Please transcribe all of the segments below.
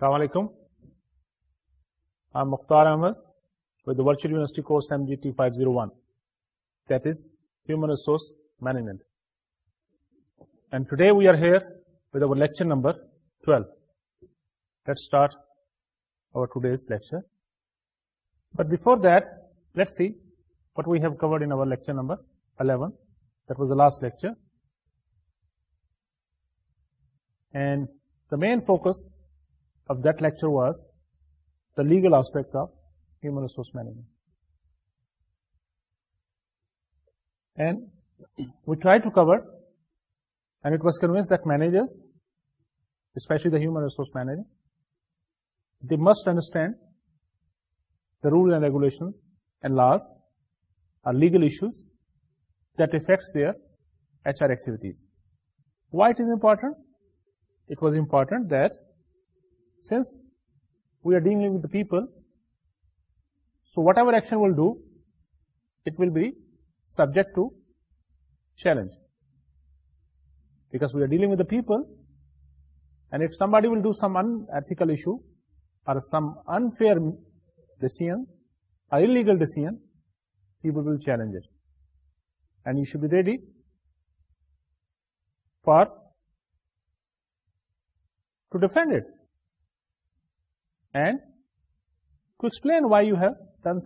السلام علیکم Mukhtar Ahmed zero and the main focus of that lecture was the legal aspect of human resource management. And we tried to cover, and it was convinced that managers, especially the human resource manager, they must understand the rules and regulations and laws or legal issues that affects their HR activities. Why it is important? It was important that since we are dealing with the people, so whatever action we'll do, it will be subject to challenge. Because we are dealing with the people, and if somebody will do some unethical issue or some unfair decision or illegal decision, people will challenge it. And you should be ready to defend it. جابا level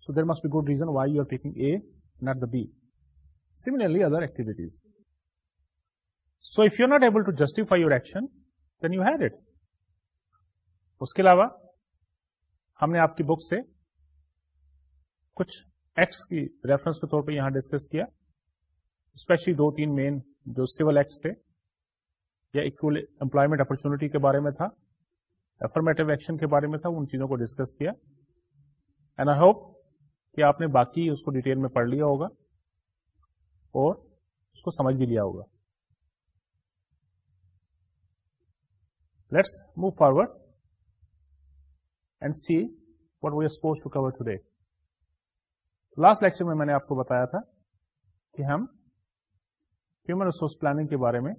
so there must be good reason why you are packing A and the B similarly other activities so if you are not able to justify your action then you have it اس کے علاوہ ہم نے آپ کی بک سے کچھ acts کی ریفرنس کے طور پہ یہاں ڈسکس کیا اسپیشلی دو تین مین جو سیول ایکٹس تھے یا اکول امپلائمنٹ اپرچونیٹی کے بارے میں تھا افرمیٹو ایکشن کے بارے میں تھا ان چیزوں کو ڈسکس کیا اینڈ آئی ہوپ کہ آپ نے باقی اس کو ڈیٹیل میں پڑھ لیا ہوگا اور اس کو سمجھ بھی لیا ہوگا let's move forward and see what we are suppose to cover today last lecture میں میں نے آپ کو بتایا تھا کہ ہم ہیومن ریسورس پلاننگ کے بارے میں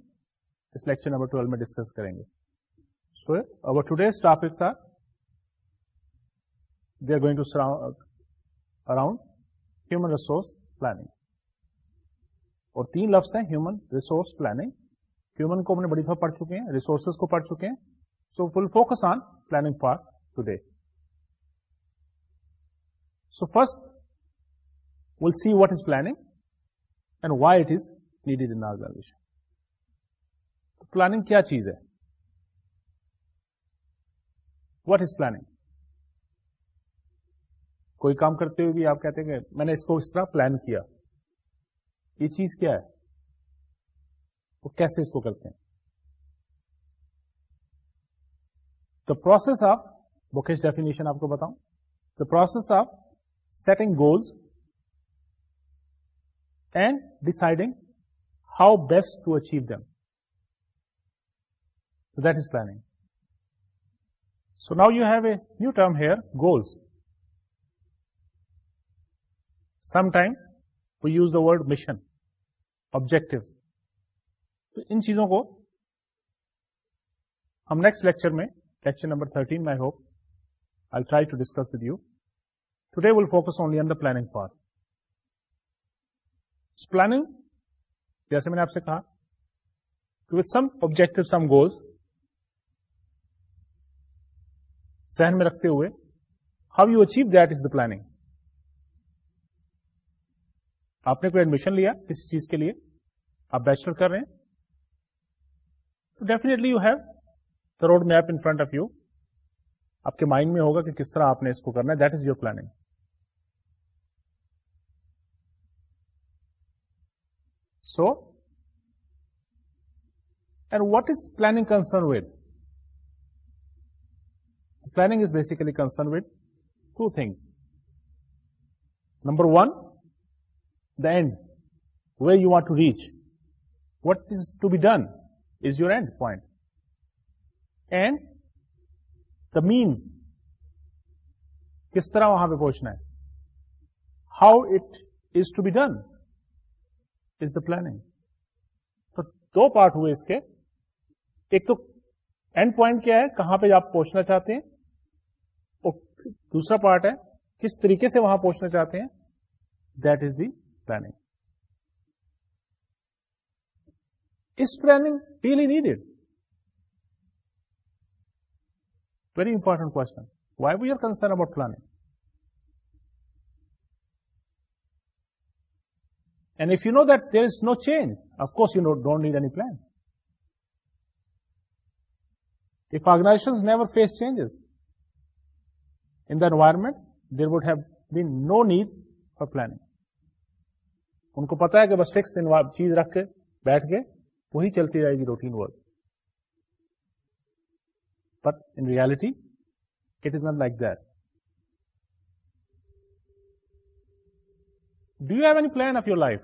اس لیکچر نمبر ٹویلو میں ڈسکس کریں گے so over topics are are going to around human resource planning اور تین لفظ ہیں ہیومن ریسورس پلاننگ ہیومن کو ہم نے بڑی دفعہ پڑھ چکے ہیں ریسورسز کو پڑھ چکے ہیں so full focus on planning for today so first will see what is planning and why it is needed انشن پلاننگ کیا چیز ہے وٹ از پلاننگ کوئی کام کرتے ہوئے بھی آپ کہتے ہیں کہ میں نے اس کو اس طرح پلان کیا یہ چیز کیا ہے وہ کیسے اس کو کرتے ہیں the process of bookish definition آپ کو بتاؤں the process of setting goals and deciding how best to achieve them that is planning so now you have a new term here goals some time we use old mission object تو ان چیزوں کو ہم next lecture میں lecture number thirty I hope I try to discuss with you today will focus only in the planning part planning جیسے میں نے آپ سے کہا کہ with some objective some goals ذہن میں رکھتے ہوئے how you achieve that is the planning آپ نے کوئی ایڈمیشن لیا کسی چیز کے لیے آپ بیچلر کر رہے ہیں تو definitely you have the road map in front of you آپ کے مائنڈ میں ہوگا کہ کس طرح آپ نے اس کو کرنا ہے that is your planning and what is planning concern with planning is basically concern with two things number one the end way you want to reach what is to be done is your end point and the means کس طرح وہاں پہ question ہے how it is to be done is the planning تو دو part ہوئے اس کے ایک تو اینڈ پوائنٹ کیا ہے کہاں پہ آپ پہنچنا چاہتے ہیں اور دوسرا پارٹ ہے کس طریقے سے وہاں پہنچنا چاہتے ہیں دیٹ از دی پلاننگ اس planning really needed very important question why we are concern about planning and if you know that there is no change of course you know don't need any plan if organization never face changes in the environment there would have be no need for planning ان کو پتا ہے کہ بس fix چیز رکھ کے بیٹھ گئے وہی چلتی رہے گی routine work but in reality it is not like the do have plan of your life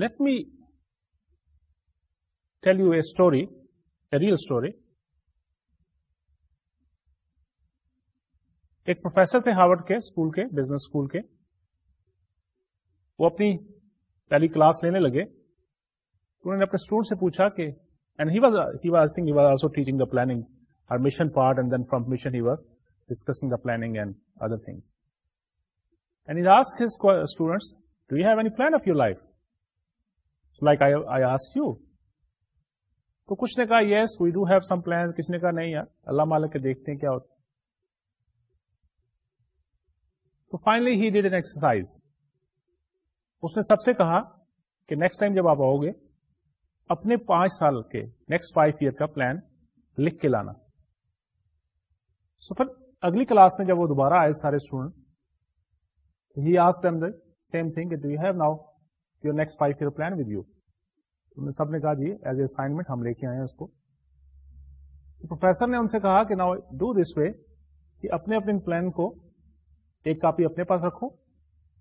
let me tell you a story a real story ایک پروفیسر تھے ہارورڈ کے اسکول کے بزنس اسکول کے وہ اپنی پہلی کلاس لینے لگے انہوں نے اپنے اسٹوڈنٹ سے پوچھا کہ پلاننگ ہر mission part and then from mission he was planning other things نے کہا نہیں یار اللہ مالک دیکھتے ہیں کیا ایکسرسائز اس نے سب سے کہا کہ نیکسٹ ٹائم جب آپ آؤ گے اپنے پانچ سال کے نیکسٹ فائیو ایئر کا پلان لکھ کے لانا سو پھر اگلی کلاس میں جب وہ دوبارہ آئے سارے اسٹوڈنٹ ہی آس them the same thing you have now your next five year plan with you سب نے کہا جی ایز اے اسائنمنٹ ہم لے کے آئے ہیں اس کو پروفیسر نے ان سے کہا کہ ناؤ ڈو دس وے کہ اپنے اپنے پلان کو ایک کاپی اپنے پاس رکھو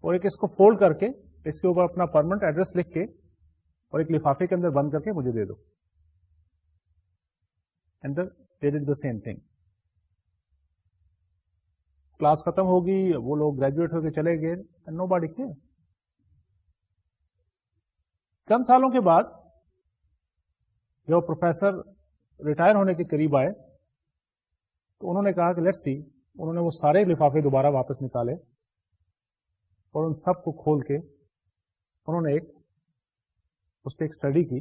اور ایک اس کو فولڈ کر کے اس کے اوپر اپنا پرمنٹ ایڈریس لکھ کے اور ایک لفافے کے اندر بند کر کے مجھے دے دو and the same thing class ختم ہوگی وہ لوگ گریجویٹ ہو کے چلے گئے نو باڈی کے چند سالوں کے بعد جب پروفیسر ریٹائر ہونے کے قریب آئے تو انہوں نے کہا کہ لیٹ سی انہوں نے وہ سارے لفافے دوبارہ واپس نکالے اور ان سب کو کھول کے انہوں نے ایک اس پہ ایک اسٹڈی کی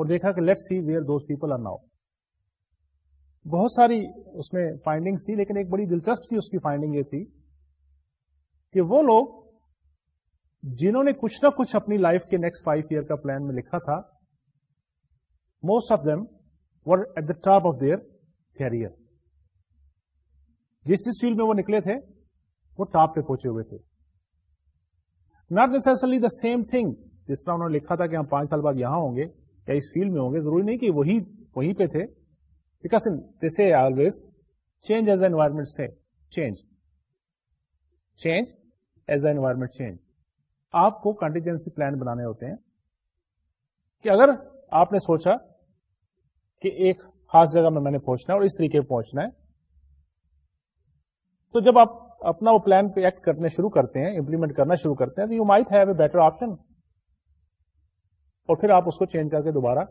اور دیکھا کہ let see where those people are now بہت ساری اس میں فائنڈنگس تھی لیکن ایک بڑی دلچسپ تھی اس کی فائنڈنگ یہ تھی کہ وہ لوگ جنہوں نے کچھ نہ کچھ اپنی لائف کے نیکسٹ فائیو ایئر کا پلان میں لکھا تھا most of them were at the top of their career جس جس فیلڈ میں وہ نکلے تھے وہ ٹاپ پہ پہنچے ہوئے تھے not this the same thing جس طرح انہوں نے لکھا تھا کہ ہم پانچ سال بعد یہاں ہوں گے یا اس فیلڈ میں ہوں گے ضروری نہیں کہ وہی وہیں پہ تھے because in, they say always change as environment say change change as environment change آپ کو کنٹیجنسی پلان بنانے ہوتے ہیں کہ اگر آپ نے سوچا کہ ایک خاص جگہ میں میں نے پہنچنا ہے اور اس طریقے پہنچنا ہے تو جب آپ اپنا وہ پلان پہ ایکٹ کرنے شروع کرتے ہیں امپلیمنٹ کرنا شروع کرتے ہیں تو you might have a better option اور پھر آپ اس کو چینج کر کے دوبارہ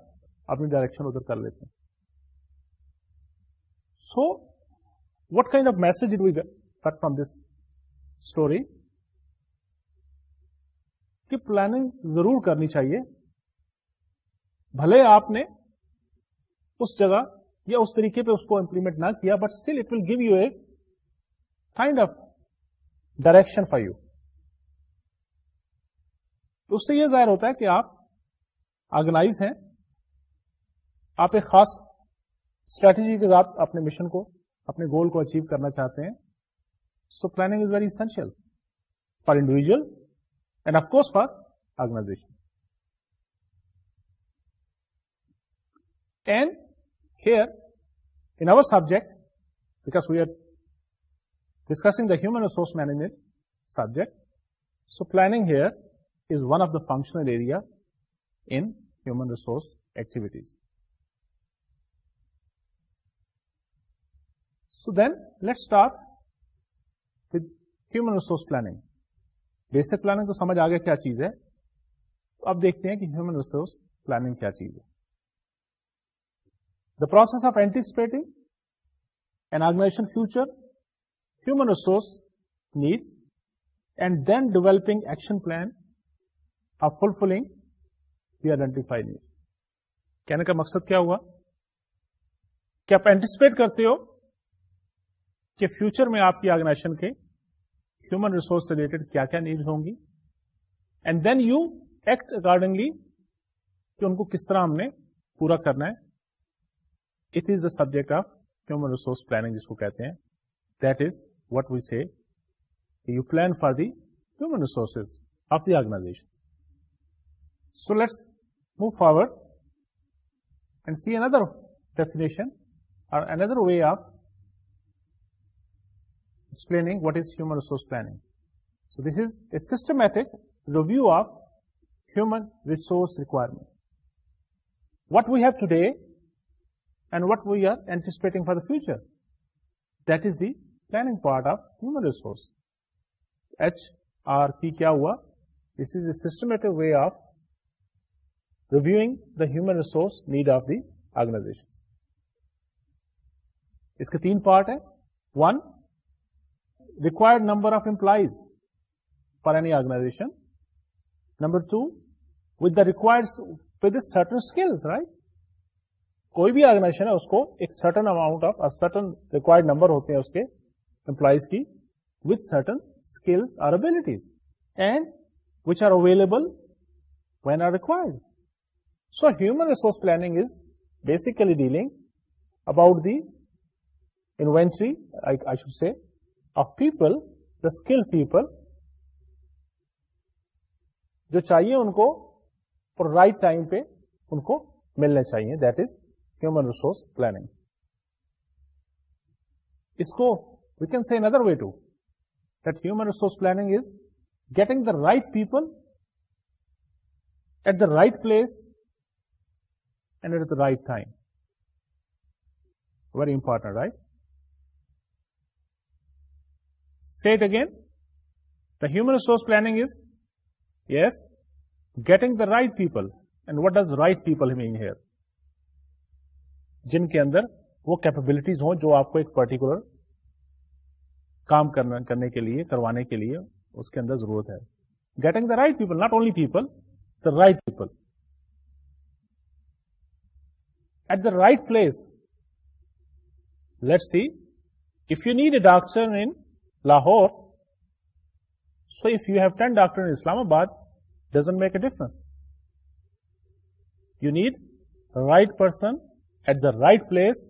اپنی ڈائریکشن ادھر کر لیتے ہیں so what kind of message did we get get from this story کی پلاننگ ضرور کرنی چاہیے بھلے آپ نے اس جگہ یا اس طریقے پہ اس کو امپلیمنٹ نہ کیا but still it will give you a kind of direction for you اس سے یہ ظاہر ہوتا ہے کہ آپ آرگنائز ہیں آپ ایک خاص اسٹریٹجی کے آپ اپنے مشن کو اپنے گول کو اچیو کرنا چاہتے ہیں so planning is very essential for individual and of course course for organization and here in our subject because we are discussing the human resource management subject so planning here is one of the functional area in human resource activities then let start with human resource ping basic planning تو سمجھ آ گیا کیا چیز ہے اب دیکھتے ہیں کہ ہیومن ریسورس پلاننگ کیا چیز ہے the process of anticipating an organization future human resource needs and then developing action plan of fulfilling the identify need کہنے کا مقصد کیا ہوا کہ آپ اینٹیسپیٹ کرتے ہو کہ فیوچر میں آپ کی آرگنائزیشن کے ہیومن ریسورس ریلیٹڈ کیا کیا نیڈ ہوں گی and then you act accordingly کہ ان کو کس طرح ہم نے پورا کرنا ہے it is the subject of human resource planning جس کو کہتے ہیں that is what we see you plan for the human resources of the organization so let's move forward and see another definition اور another way of systematic review of human resource requirement what we've today and what we are anticipating the long part of human resource H R P کیا ہوا this is a systematic way of reviewing the human resource need of the organization اس کے تین part ہیں one required number of employees for any organization number two with the require certain skills right کوئی بھی organization ہے اس کو ایک certain amount of certain required number ہوتے ہیں اس کے امپلائیز کی وتھ سرٹن اسکلس اور abilities and which are available when are required so human resource planning is basically dealing about the inventory I should say people skilled people جو چاہیے ان کو اور رائٹ ٹائم پہ ان کو ملنے چاہیے that is human resource planning اس کو we can see another way to that human resource planning is getting the right people at the right place and at the right time very important right set again the human resource planning is yes getting the right people and what does right people جن کے اندر وہ capabilities ہوں جو آپ کو ایک particular کام کرنے کے لیے کروانے کے لیے اس کے اندر ضرورت ہے getting the right people not only people the right people at the right place let see if you need a doctor in Lahore. So if you have 10 doctors in Islamabad, doesn't make a difference. You need the right person at the right place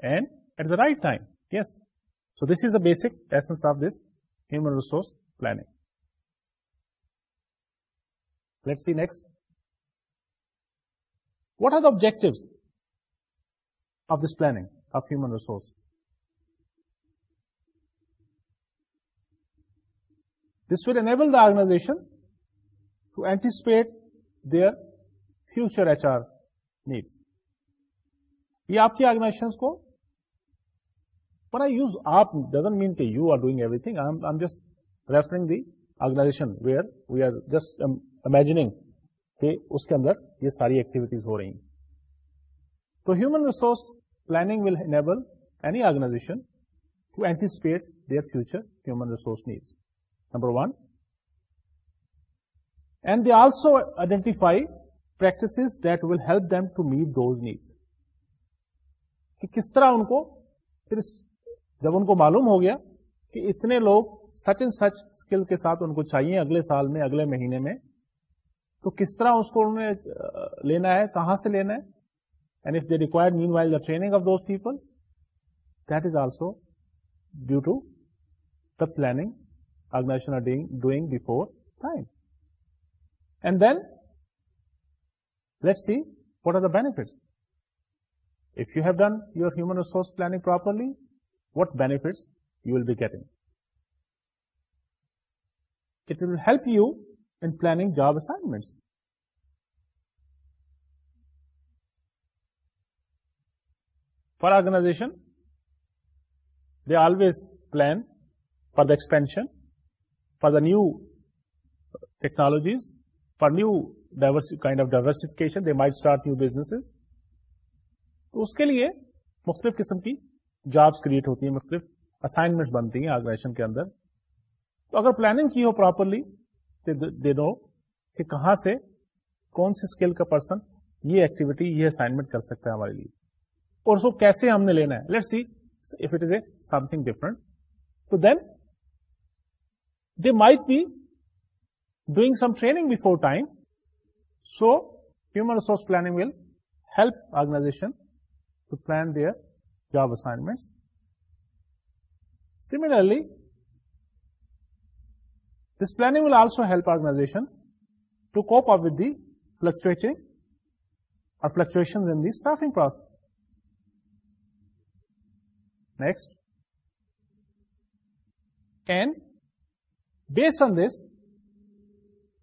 and at the right time. Yes. So this is the basic essence of this human resource planning. Let's see next. What are the objectives of this planning of human resources? This enable the the to anticipate their future H R needs یہ آپ کی organization کو پر آئی یوز آپ doesn't mean کہ you are doing everything just referring the organization where we are just کہ اس کے اندر یہ ساری ایکٹیویٹیز ہو رہی ہیں تو human resource planning will enable any organization to anticipate their future human resource needs one and they also identify practice that will help them to meet کہ کس طرح ان کو پھر جب ان کو معلوم ہو گیا کہ اتنے لوگ سچ اینڈ سچ اسکل کے ساتھ ان کو چاہیے اگلے سال میں اگلے مہینے میں تو کس طرح اس کو انہوں نے لینا ہے کہاں سے لینا ہے and they require main Y the training of those people that is also due to the planning organization are doing before time. And then let's see what are the benefits. If you have done your human resource planning properly, what benefits you will be getting. It will help you in planning job assignments. For organization, they always plan for the expansion new technologies for new diverse kind of diversifications تو اس کے لیے مختلف قسم کی jobs create ہوتی ہیں مختلف اسائنمنٹ بنتی ہیں آرگنائزیشن کے اندر تو اگر پلاننگ کی ہو پراپرلی دے دو کہاں سے کون سے اسکل کا پرسن یہ ایکٹیویٹی یہ اسائنمنٹ کر سکتا ہے ہمارے لیے اور اس کو کیسے ہم نے لینا ہے let see if it is a something different تو then They might be doing some training before time. So human resource planning will help organization to plan their job assignments. Similarly, this planning will also help organization to cope up with the fluctuating or fluctuations in the staffing process. Next, can base this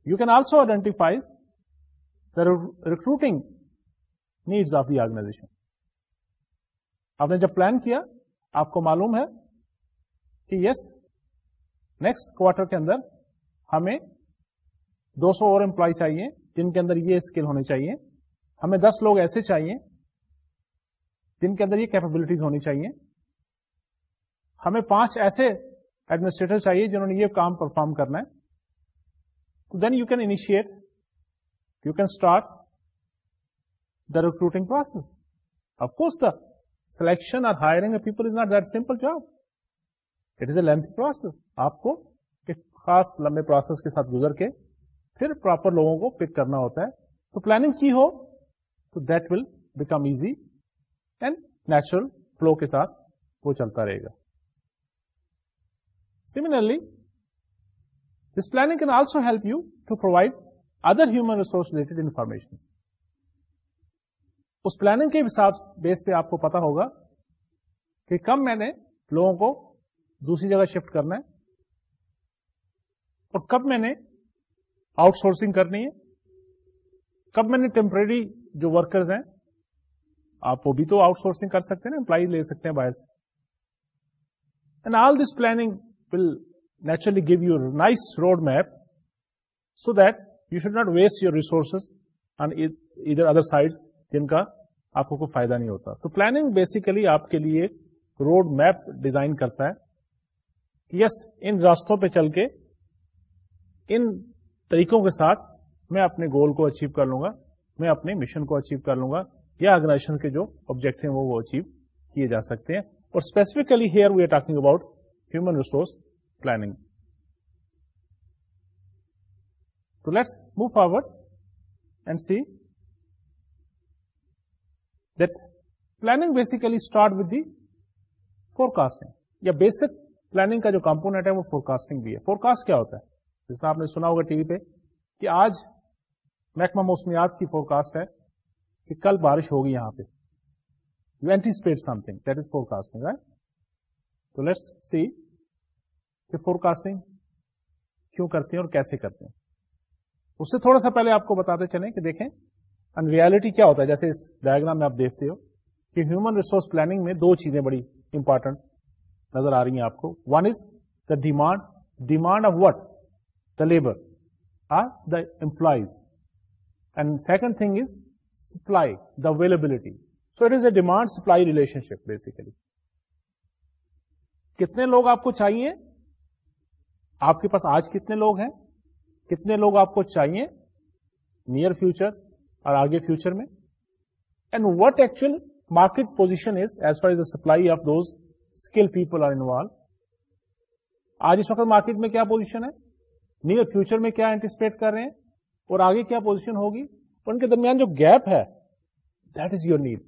you can also identify the recurring needs of the organization آپ نے جب plan کیا آپ کو معلوم ہے کہ yes next quarter کے اندر ہمیں دو سو اور امپلائی چاہیے جن کے اندر یہ اسکل ہونی چاہیے ہمیں دس لوگ ایسے چاہیے جن کے اندر یہ کیپبلٹیز ہونی چاہیے ہمیں پانچ ایسے ایڈمنسٹریٹر چاہیے جنہوں نے یہ کام پرفارم کرنا ہے تو then you can initiate you can start the recruiting process of course the selection اور hiring a people is not that simple job it is a length process آپ کو ایک خاص لمبے پروسیس کے ساتھ گزر کے پھر پراپر لوگوں کو پک کرنا ہوتا ہے تو پلاننگ کی ہو تو that will become easy and natural flow کے ساتھ وہ چلتا رہے گا Similarly, this planning can also help you to provide other human resource related information اس پلاننگ کے حساب بیس پہ آپ کو پتا ہوگا کہ کم میں نے لوگوں کو دوسری جگہ شفٹ کرنا ہے اور کب میں نے آؤٹ سورسنگ کرنی ہے کب میں نے ٹیمپرری جو ورکرز ہیں آپ وہ بھی تو آؤٹ سورسنگ کر سکتے ہیں امپلائی لے سکتے ہیں باہر سے and all this planning will naturally give you nice road map so that you should not waste your resources on ادھر ادر سائڈ جن کا آپ کو کوئی فائدہ نہیں ہوتا تو پلاننگ بیسیکلی آپ کے لیے روڈ میپ ڈیزائن کرتا ہے یس ان راستوں پہ چل کے ان طریقوں کے ساتھ میں اپنے گول کو اچیو کر لوں گا میں اپنے مشن کو اچیو کر لوں گا یا آرگنائزیشن کے جو آبجیکٹ ہیں وہ اچیو کیے جا سکتے ہیں اور specifically here we are talking about human resource planning to let's move forward and see that planning basically start with the forecasting یا بیسک پلاننگ کا جو کمپونیٹ ہے وہ فور کاسٹنگ بھی ہے فورکاسٹ کیا ہوتا ہے جس جیسے آپ نے سنا ہوگا ٹی وی پہ کہ آج محکمہ موسمیات کی فورکاسٹ ہے کہ کل بارش ہوگی یہاں پہ you anticipate something that is forecasting right تو لیٹس سی کہ فور کاسٹنگ کیوں کرتے ہیں اور کیسے کرتے ہیں اس سے تھوڑا سا پہلے آپ کو بتاتے چلیں کہ دیکھیں ان ریالٹی کیا ہوتا ہے جیسے اس ڈائگرام میں آپ دیکھتے ہو کہ ہیومن ریسورس پلاننگ میں دو چیزیں بڑی امپورٹنٹ نظر آ رہی ہیں آپ کو one is the demand demand of what the labour are the employees and second thing is supply the availability so it is a demand supply relationship basically کتنے لوگ آپ کو چاہیے آپ کے پاس آج کتنے لوگ ہیں کتنے لوگ آپ کو چاہیے نیئر فیوچر اور آگے فیوچر میں and what actual market position is as far the supply of those skill people are involve آج اس وقت مارکیٹ میں کیا پوزیشن ہے نیئر فیوچر میں کیا اینٹیسپیٹ کر رہے ہیں اور آگے کیا پوزیشن ہوگی ان کے درمیان جو گیپ ہے that is your need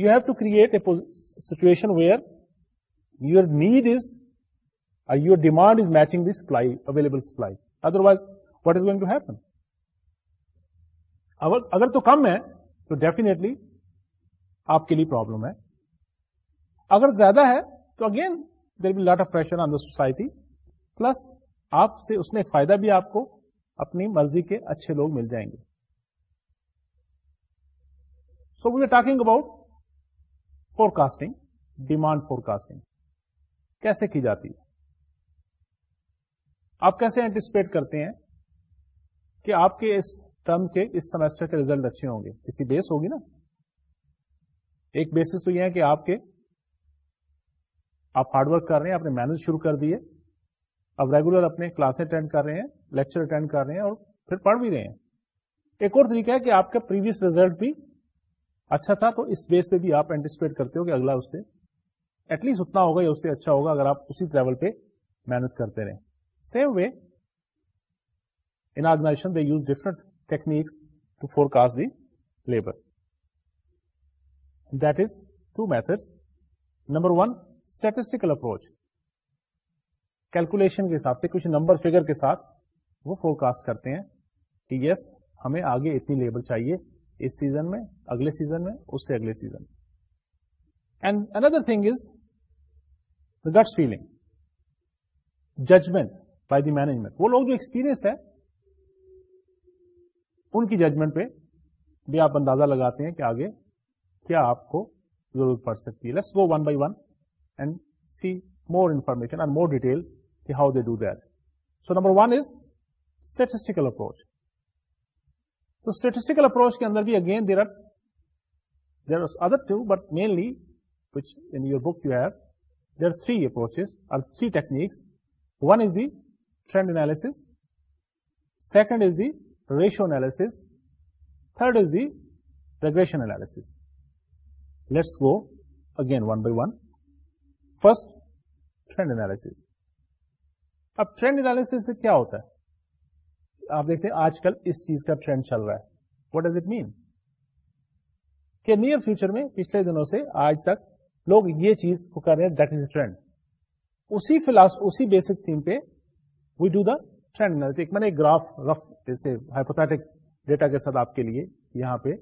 you have to create a situation where your need is your demand is matching the supply available supply otherwise what is going to happen اگر تو کم ہے تو definitely آپ کے لیے problem ہے اگر زیادہ ہے تو again there be lot of pressure on the society plus آپ سے اس میں فائدہ بھی آپ کو اپنی مرضی کے اچھے لوگ مل جائیں گے so we are talking about forecasting demand forecasting کیسے کی جاتی ہے آپ کیسے اینٹیسپیٹ کرتے ہیں کہ آپ کے اس ٹرم کے اس سیمسٹر کے ریزلٹ اچھے ہوں گے اسی بیس ہوگی نا ایک بیسس تو یہ ہے کہ آپ کے آپ ہارڈ ورک کر رہے ہیں آپ نے محنت شروع کر دیے اب ریگولر اپنے کلاسیں اٹینڈ کر رہے ہیں لیکچر اٹینڈ کر رہے ہیں اور پھر پڑھ بھی رہے ہیں ایک اور طریقہ ہے کہ آپ کا پریویس ریزلٹ بھی اچھا تھا تو اس بیس پہ بھی آپ اینٹیسپیٹ کرتے ہو کہ اگلا اس سے ایٹ لیسٹ اتنا ہوگا یا اس سے اچھا ہوگا اگر آپ اسی لیول پہ محنت کرتے رہیں same way انگنازیشن they use different techniques to forecast دیبر that is two methods number one statistical approach calculation کے حساب سے کچھ نمبر فگر کے ساتھ وہ فور کاسٹ کرتے ہیں کہ یس yes, ہمیں آگے اتنی لیبر چاہیے اس سیزن میں اگلے سیزن میں اس سے اگلے سیزن میں and another thing is guts feeling judgement by the management وہ لوگ جو ایکسپیرئنس ہے ان کی ججمنٹ پہ بھی آپ اندازہ لگاتے ہیں کہ آگے کیا آپ کو ضرورت پڑ سکتی ہے let's go one by one and see more information and more detail کہ how they do that so number one is statistical approach تو اسٹیٹسٹیکل اپروچ کے اندر بھی again there are there are other two but mainly which in your book you have there are three approaches or three techniques one is the trend analysis second is the ratio analysis third is regression let's go again one by one first اب trend analysis سے کیا ہوتا ہے آپ دیکھتے ہیں آج کل اس چیز کا ٹرینڈ چل رہا ہے واٹ ڈز اٹ مین کہ نیئر فیوچر میں پچھلے دنوں سے آج تک لوگ یہ چیز کو کر رہے ہیں دیٹ از اے ٹرینڈ اسی فلاس اسی بیسک تھیم پہ we do the trend analysis میں نے گراف رف جیسے ہائپوتھک ڈیٹا کے ساتھ آپ کے لیے یہاں پہ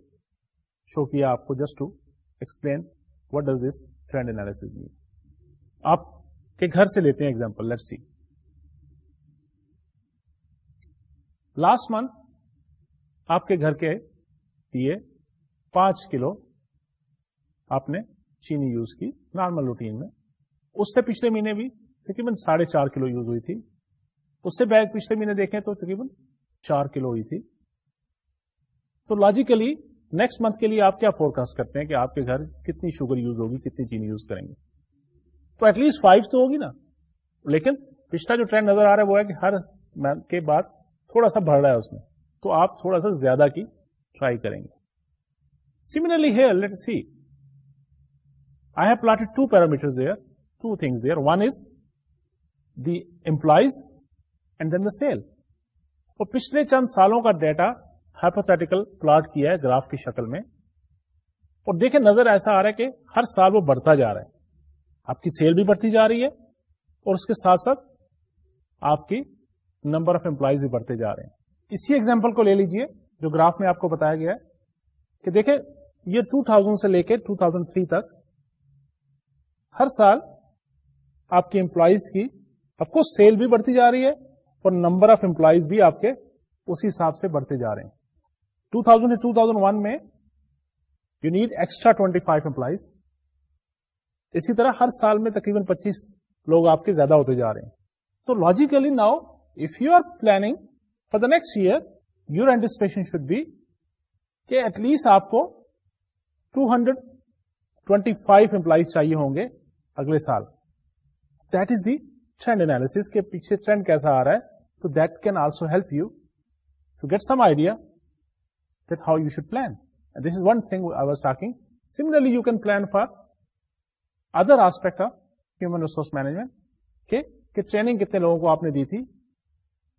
شو کیا آپ کو just to explain what does this trend analysis mean آپ کے گھر سے لیتے ہیں example let see last month آپ کے گھر کے لیے پانچ کلو آپ نے چینی یوز کی نارمل روٹین میں اس سے پچھلے مہینے بھی تقریباً ساڑھے چار کلو یوز ہوئی تھی اس سے بیگ پچھلے مہینے دیکھیں تو تقریباً چار کلو ہوئی تھی تو لاجیکلی نیکسٹ منتھ کے لیے آپ کیا فورکاسٹ کرتے ہیں کہ آپ کے گھر کتنی شوگر یوز ہوگی کتنی چینی یوز کریں گے تو ایٹ لیسٹ فائیو تو ہوگی نا لیکن پچھلا جو ٹرینڈ نظر آ رہا ہے وہ ہے کہ ہر کے بعد تھوڑا سا بڑھ رہا ہے اس میں تو آپ تھوڑا سا زیادہ کی ٹرائی کریں گے let see I have plotted two parameter two things one is the employees and then the sale اور پچھلے چند سالوں کا ڈیٹا ہائپوتھیٹیکل پلاٹ کیا ہے گراف کی شکل میں اور دیکھیں نظر ایسا آ رہا ہے کہ ہر سال وہ بڑھتا جا رہا ہے آپ کی سیل بھی بڑھتی جا رہی ہے اور اس کے ساتھ ساتھ آپ کی نمبر آف امپلائیز بھی بڑھتے جا رہے ہیں اسی ایگزامپل کو لے لیجیے جو گراف میں آپ کو بتایا گیا ہے کہ دیکھیں یہ 2000 سے لے کے 2003 تک ہر سال آپ کی امپلائیز کی افکوس سیل بھی بڑھتی جا رہی ہے نمبر آف امپلائیز بھی آپ کے اس حساب سے بڑھتے جا رہے ہیں ٹو 2001 میں you need extra twenty five employees اسی طرح ہر سال میں تقریباً پچیس لوگ آپ کے زیادہ ہوتے جا رہے ہیں تو logically now if you are planning for the next year your anticipation should be کہ ایٹ لیسٹ آپ کو two hundred twenty five employees چاہیے ہوں گے اگلے سال that is the trend analysis کے پیچھے ٹرینڈ کیسا آ رہا ہے help can also help you to get some idea should you should plan this is one thing I talking. Similarly, similarly you can plan for other aspect of human resource management کہ training کتنے لوگوں کو آپ نے دی تھی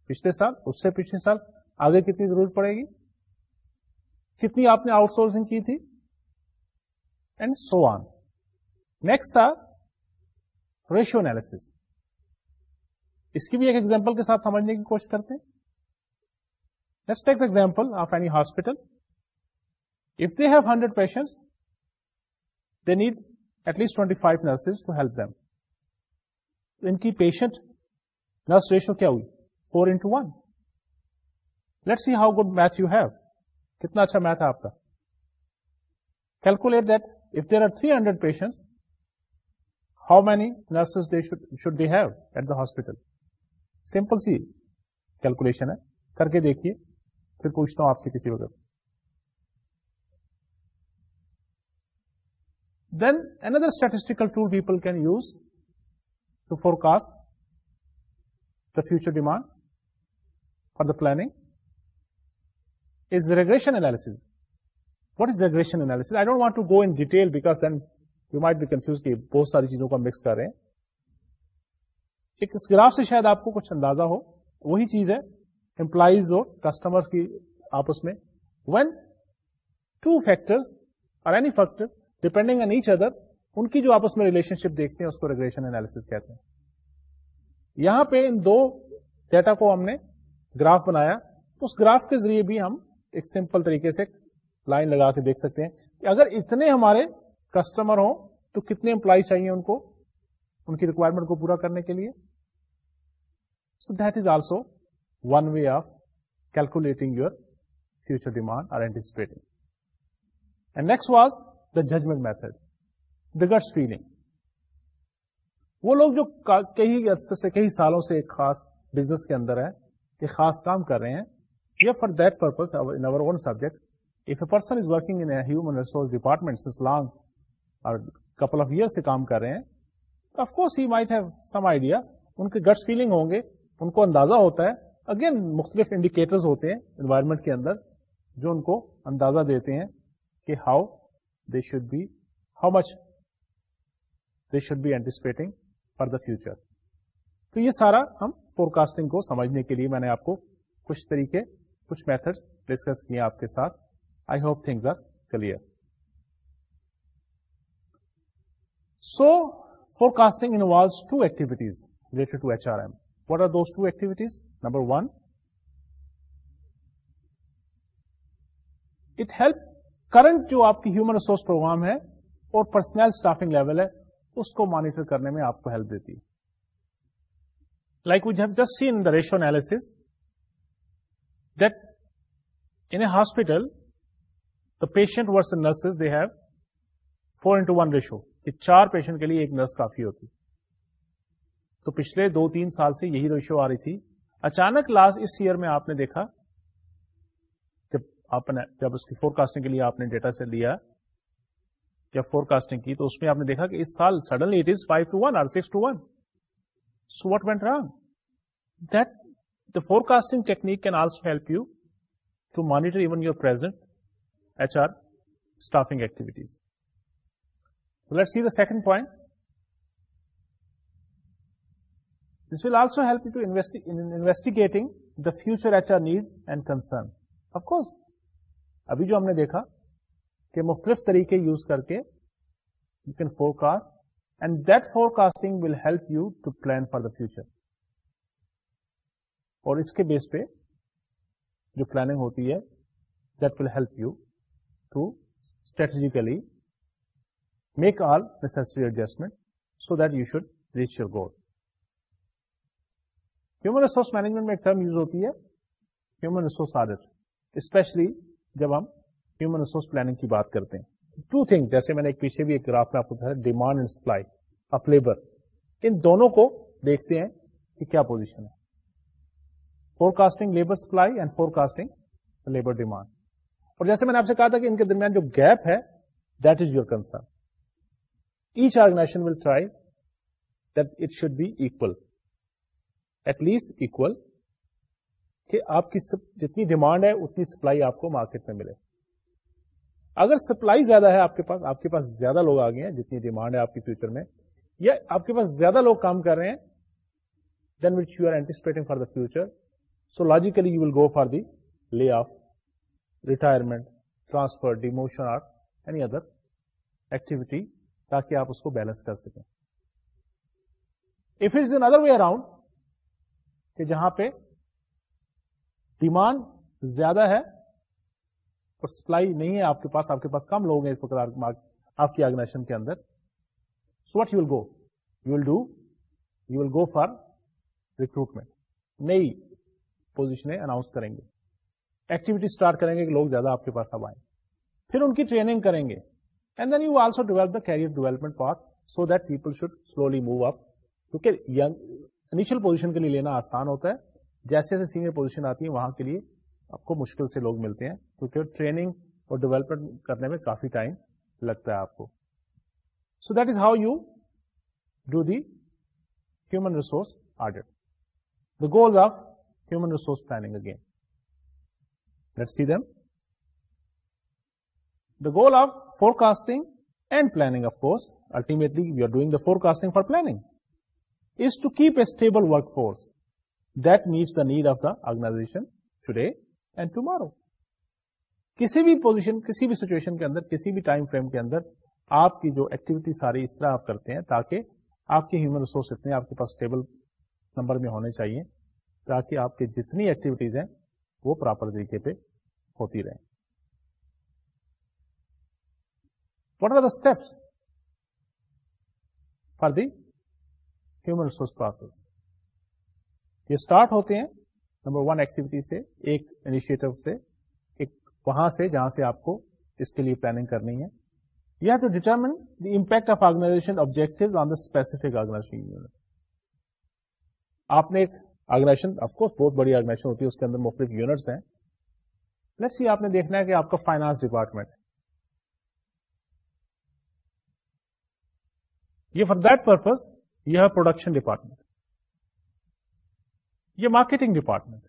پچھلے سال اس سے پچھلے سال آگے کتنی ضرورت پڑے گی کتنی آپ نے آؤٹ سورسنگ کی تھی اینڈ سو آن نیکسٹ تھا ریشو اینالس اس کی بھی ایک ایگزامپل کے ساتھ سمجھنے کی کوشش کرتے ہیں need at least twenty five nurse to help them ان کی پیشنٹ نرس ریشو کیا ہوئی four in its see how good math you have کتنا اچھا میتھ ہے آپ کا calculate that if they are three hundred patient how many nurses they should should they have at the hospital simple سی calculation ہے کر کے دیکھیے پھر پوچھتا ہوں آپ سے کسی وقت then another statistical tool people can use to forecast the future demand for the planning is regression analysis what is regression analysis I don't want to go in detail because then you might be confuse کی بہت ساری چیزوں کو mix کر رہے ہیں ایک اس graph سے شاید آپ کو کچھ اندازہ ہو وہی چیز ہے امپلائیز اور کسٹمر کی آپس میں when two factor depending each other ان کی جو آپس میں ریلیشن شپ دیکھتے ہیں اس کو ریگریشن اینالیس کہتے ہیں یہاں پہ ان دو ڈیٹا کو ہم نے گراف بنایا اس گراف کے ذریعے بھی ہم ایک سمپل طریقے سے لائن لگا کے دیکھ سکتے ہیں کہ اگر اتنے ہمارے کسٹمر ہوں تو کتنے امپلائی چاہیے ان کو ان کی ریکوائرمنٹ کو پورا کرنے کے لیے دلسو one way of calculating your future demand or anticipating next was the judgement method the guts feeling وہ لوگ جو کئی عرصے سے کئی سالوں سے ایک خاص بزنس کے اندر ہے خاص کام کر رہے ہیں یا for that purpose in over own subject if a person is working in human resource department long اور کپل آف ایئر سے کام کر رہے ہیں of course he might have some idea ان کے گٹس فیلنگ ہوں گے ان کو اندازہ ہوتا ہے اگین مختلف انڈیکیٹرز ہوتے ہیں انوائرمنٹ کے اندر جو ان کو اندازہ دیتے ہیں کہ how they should be how much they should be anticipating for the future تو یہ سارا ہم فور کاسٹنگ کو سمجھنے کے لیے میں نے آپ کو کچھ طریقے کچھ میتھڈ ڈسکس کیے آپ کے ساتھ I hope things are clear so forecasting involves two activities related to H R M what are those two activities number one it help current جو آپ کی ہیومن ریسورس پروگرام ہے اور personnel staffing level ہے اس کو monitor کرنے میں آپ کو ہیلپ دیتی like we have just seen the ratio analysis that in hospital the patient versus nurses they have four into one ratio چار پیشنٹ کے لیے ایک نرس کافی ہوتی ہے تو پچھلے دو تین سال سے یہی ریشو آ رہی تھی اچانک لاسٹ اس ایئر میں آپ نے دیکھا جب آپ نے جب اس کی فور کاسٹنگ کے لیے آپ نے ڈیٹا سے لیا فور کاسٹنگ کی تو اس میں آپ نے دیکھا کہ اس سال suddenly it is five to one or six to one so what went wrong that the forecasting technique can also help you to monitor even your H R staffing activities let see the second point this will also help you to investigating the future H R needs and concern of course ابھی جو ہم نے دیکھا کہ مختلف طریقے use کر کے you can forecast and that forecasting will help you to plan for the future اور اس کے بیس پہ جو پلاننگ ہوتی ہے that will help you to strategically make all necessary adjustment so that you should reach your goal human resource management میں ایک term use ہوتی ہے ہیومن ریسورس اسپیشلی جب ہم ہیومن ریسورس پلاننگ کی بات کرتے ہیں ٹو تھنگ جیسے میں نے ایک پیچھے بھی ایک گراف میں آپ کو بتایا demand and supply of labour ان دونوں کو دیکھتے ہیں کہ کیا پوزیشن ہے forecasting labour supply and forecasting labour demand اور جیسے میں نے آپ سے کہا تھا کہ ان کے درمیان جو گیپ ہے that is your concern each organization will try that it should be equal at least equal کہ آپ کی جتنی ڈیمانڈ ہے اتنی سپلائی آپ کو مارکیٹ میں ملے اگر سپلائی زیادہ ہے آپ کے پاس آپ کے پاس زیادہ لوگ آ گئے ہیں جتنی ڈیمانڈ ہے آپ کی فیوچر میں یا آپ کے پاس زیادہ لوگ کام کر رہے ہیں then which you are anticipating for the future so logically you will go for the lay off retirement transfer demotion or any other activity تاکہ آپ اس کو بیلنس کر سکیں if it's N other way around کہ جہاں پہ demand زیادہ ہے اور سپلائی نہیں ہے آپ کے پاس آپ کے پاس کم لوگ ہیں اس وقت آپ کی آرگنائزیشن کے اندر so what you will go you will do you will go for recruitment نئی پوزیشن اناؤنس کریں گے ایکٹیویٹی اسٹارٹ کریں گے کہ لوگ زیادہ آپ کے پاس اب آئیں پھر ان کی ٹریننگ کریں گے and then you also develop the career development part so that people should slowly move up کیونکہ یگ انیشل پوزیشن کے لیے لینا آسان ہوتا ہے جیسے جیسے سینئر پوزیشن آتی ہیں وہاں کے لیے آپ کو مشکل سے لوگ ملتے ہیں کیونکہ ٹریننگ اور ڈیولپمنٹ کرنے میں کافی ٹائم لگتا ہے آپ کو so that is how you do the human resource order the goal of human resource planning again let see them the goal of forecasting and planning of course ultimately you are doing the forecasting for planning is to keep a stable workforce that meets the need of the organization today and tomorrow. کسی بھی position کسی بھی situation کے اندر کسی بھی time frame کے اندر آپ کی جو ایکٹیویٹی ساری اس طرح آپ کرتے ہیں تاکہ آپ کے ہیومن ریسورس اتنے آپ کے پاس اسٹیبل نمبر میں ہونے چاہیے تاکہ آپ کے جتنی ایکٹیویٹیز ہیں وہ پراپر طریقے پہ ہوتی رہیں what are the steps for the human resource process یہ اسٹارٹ ہوتے ہیں نمبر ون ایکٹیویٹی سے ایک انیشیٹو سے ایک وہاں سے جہاں سے آپ کو اس کے لیے پلاننگ کرنی ہے to determine the impact of organization organization objective on the specific unit آپ نے ایک آرگنائزیشن آف کورس بہت بڑی آرگنائزیشن ہوتی ہے اس کے اندر مختلف یونٹس ہیں لیٹس یہ آپ نے دیکھنا ہے کہ آپ کا فائنانس ڈپارٹمنٹ یہ فار دیٹ پرپز یہ پروڈکشن ڈپارٹمنٹ یہ مارکیٹنگ ڈپارٹمنٹ